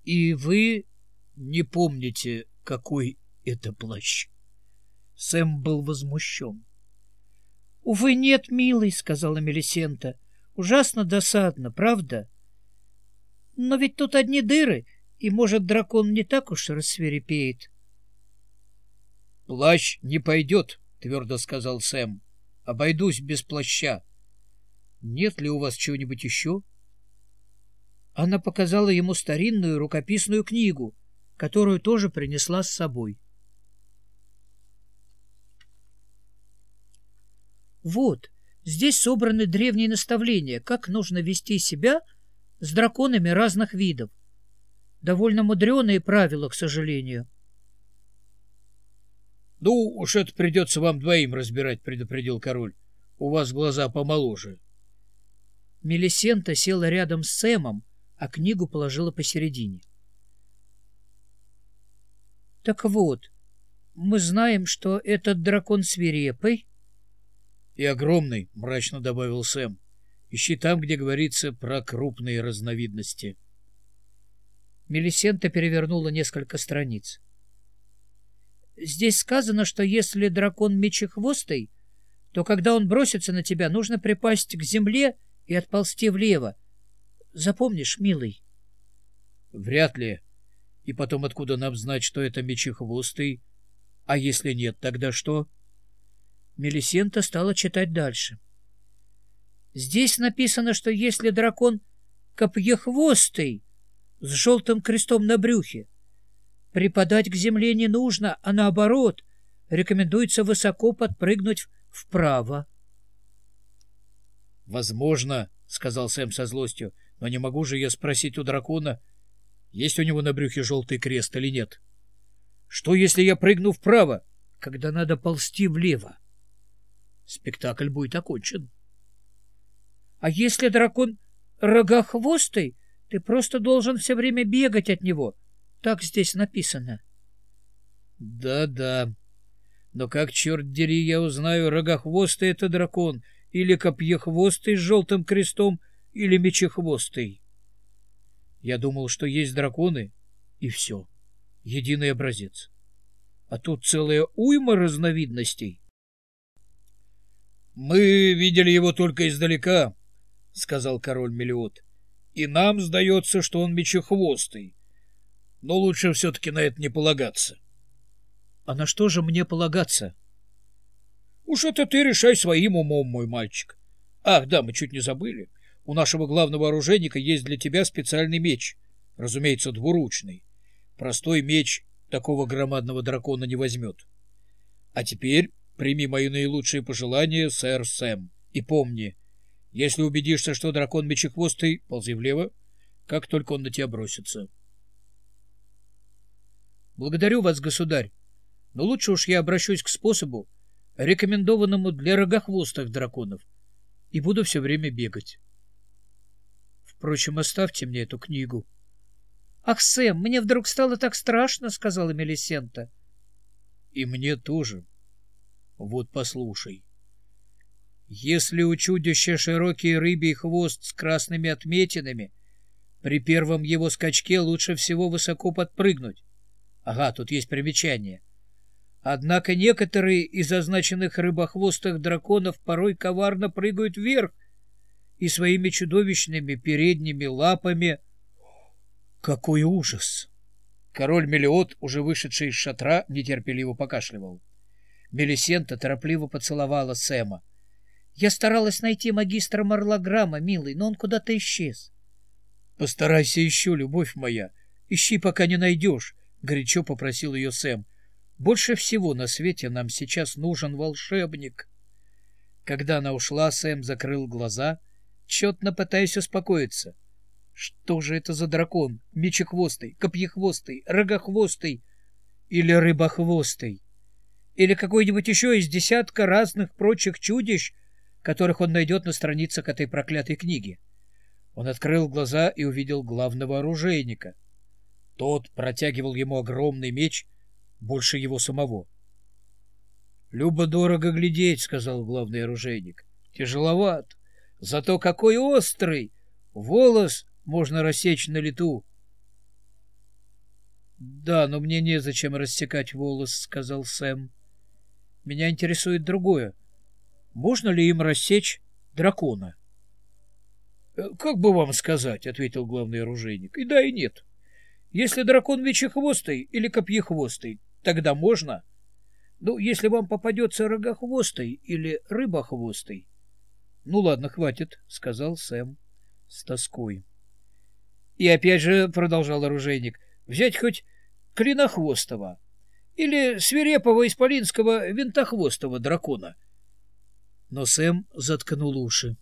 — И вы не помните, какой это плащ? Сэм был возмущен. — Увы, нет, милый, — сказала Мелисента. — Ужасно досадно, правда? Но ведь тут одни дыры, и, может, дракон не так уж рассверепеет. — Плащ не пойдет, — твердо сказал Сэм. — Обойдусь без плаща. Нет ли у вас чего-нибудь еще? Она показала ему старинную рукописную книгу, которую тоже принесла с собой. Вот, здесь собраны древние наставления, как нужно вести себя с драконами разных видов. Довольно мудреные правила, к сожалению. — Ну, уж это придется вам двоим разбирать, — предупредил король. — У вас глаза помоложе. Мелисента села рядом с Сэмом, а книгу положила посередине. — Так вот, мы знаем, что этот дракон свирепый, и огромный, — мрачно добавил Сэм. Ищи там, где говорится про крупные разновидности. Мелисента перевернула несколько страниц. Здесь сказано, что если дракон мечехвостый, то когда он бросится на тебя, нужно припасть к земле и отползти влево. Запомнишь, милый? — Вряд ли. И потом откуда нам знать, что это мечехвостый? А если нет, тогда что? — Мелисента стала читать дальше. Здесь написано, что если дракон копьехвостый с желтым крестом на брюхе, припадать к земле не нужно, а наоборот, рекомендуется высоко подпрыгнуть вправо. — Возможно, — сказал Сэм со злостью, — но не могу же я спросить у дракона, есть у него на брюхе желтый крест или нет. Что, если я прыгну вправо, когда надо ползти влево? спектакль будет окончен. А если дракон рогохвостый, ты просто должен все время бегать от него. Так здесь написано. Да-да. Но как, черт дери, я узнаю, рогохвостый — это дракон, или копьехвостый с желтым крестом, или мечехвостый? Я думал, что есть драконы, и все. Единый образец. А тут целая уйма разновидностей. «Мы видели его только издалека», — сказал король Мелиот. «И нам сдается, что он мечехвостый. Но лучше все-таки на это не полагаться». «А на что же мне полагаться?» «Уж это ты решай своим умом, мой мальчик. Ах, да, мы чуть не забыли. У нашего главного оружейника есть для тебя специальный меч, разумеется, двуручный. Простой меч такого громадного дракона не возьмет. А теперь Прими мои наилучшие пожелания, сэр Сэм. И помни, если убедишься, что дракон мечехвостый, ползи влево, как только он на тебя бросится. Благодарю вас, государь, но лучше уж я обращусь к способу, рекомендованному для рогохвостых драконов, и буду все время бегать. Впрочем, оставьте мне эту книгу. — Ах, Сэм, мне вдруг стало так страшно, — сказала Мелисента. — И мне тоже. Вот послушай. Если у чудища широкий рыбий хвост с красными отметинами, при первом его скачке лучше всего высоко подпрыгнуть. Ага, тут есть примечание. Однако некоторые из означенных рыбохвостых драконов порой коварно прыгают вверх и своими чудовищными передними лапами... Какой ужас! Король Мелиот, уже вышедший из шатра, нетерпеливо покашливал. Мелисента торопливо поцеловала Сэма. «Я старалась найти магистра Марлограмма, милый, но он куда-то исчез». «Постарайся еще, любовь моя. Ищи, пока не найдешь», — горячо попросил ее Сэм. «Больше всего на свете нам сейчас нужен волшебник». Когда она ушла, Сэм закрыл глаза, тщетно пытаясь успокоиться. Что же это за дракон? Мечехвостый, копьехвостый, рогохвостый или рыбохвостый? или какой-нибудь еще из десятка разных прочих чудищ, которых он найдет на страницах этой проклятой книги. Он открыл глаза и увидел главного оружейника. Тот протягивал ему огромный меч, больше его самого. — Любо-дорого глядеть, — сказал главный оружейник. — Тяжеловат. Зато какой острый! Волос можно рассечь на лету. Да, но мне незачем рассекать волос, сказал Сэм. Меня интересует другое. Можно ли им рассечь дракона? «Э, как бы вам сказать, ответил главный оружейник. И да, и нет. Если дракон вечехвостый или копьехвостый, тогда можно. Ну, если вам попадется рогохвостый или рыбохвостый. Ну ладно, хватит, сказал Сэм с тоской. И опять же, продолжал оружейник, взять хоть клинохвостого или свирепого исполинского винтохвостого дракона. Но Сэм заткнул уши.